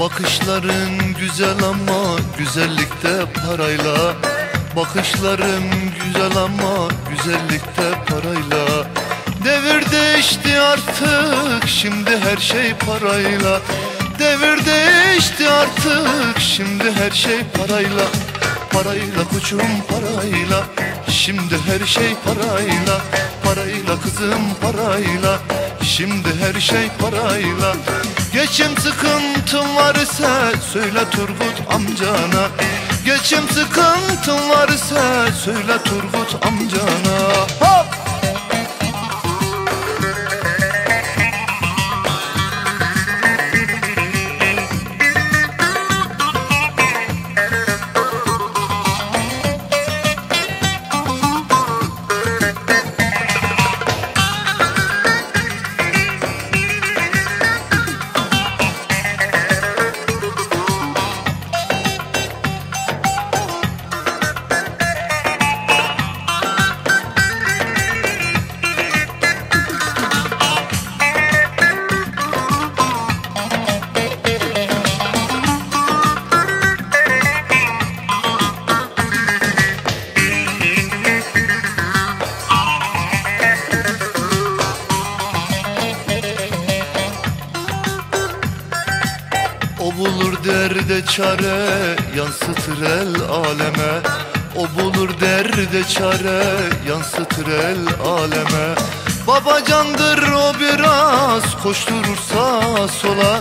Bakışların güzel ama güzellikte parayla. Bakışların güzel ama güzellikte parayla. Devir değişti artık şimdi her şey parayla. Devir değişti artık şimdi her şey parayla. Parayla koçum parayla. Şimdi her şey parayla. Parayla kızım parayla. Şimdi her şey parayla Geçim sıkıntın varsa Söyle Turgut amcana. Geçim sıkıntın varsa Söyle Turgut amcana O bulur derde çare yansıtır el aleme. O bulur derde çare yansıtır el aleme. Babacandır o biraz koşturursa sola.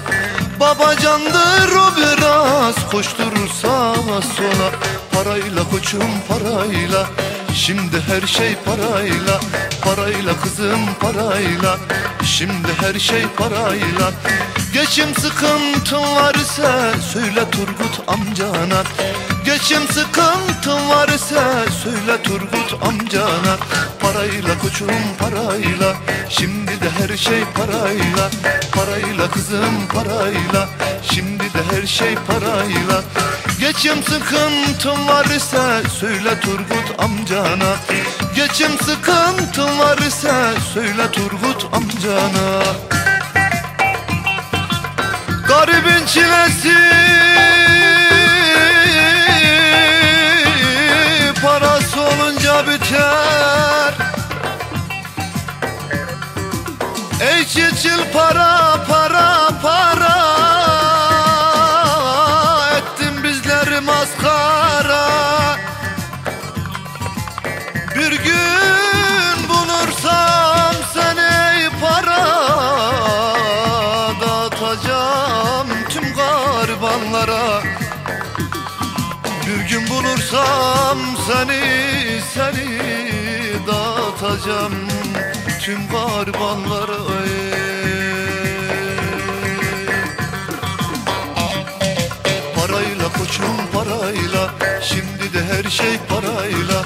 Babacandır o biraz koşturursa sola. Parayla koçum parayla Şimdi her şey parayla Parayla kızım parayla. Şimdi her şey parayla. Geçim sıkıntın varsa söyle Turgut amcana. Geçim sıkıntın varsa söyle Turgut amcana. Parayla koçum parayla. Şimdi de her şey parayla. Parayla kızım parayla. Şimdi de her şey parayla Geçim sıkıntın varsa söyle Turgut amcana. Geçim sıkıntın varsa söyle Turgut amcana. Garibin çilesi Parası olunca biter. Ey çiçil para para para maskara Bir gün bulursam seni para Dağıtacağım tüm garibanlara Bir gün bulursam seni seni Dağıtacağım tüm garibanlara ey. her şey parayla.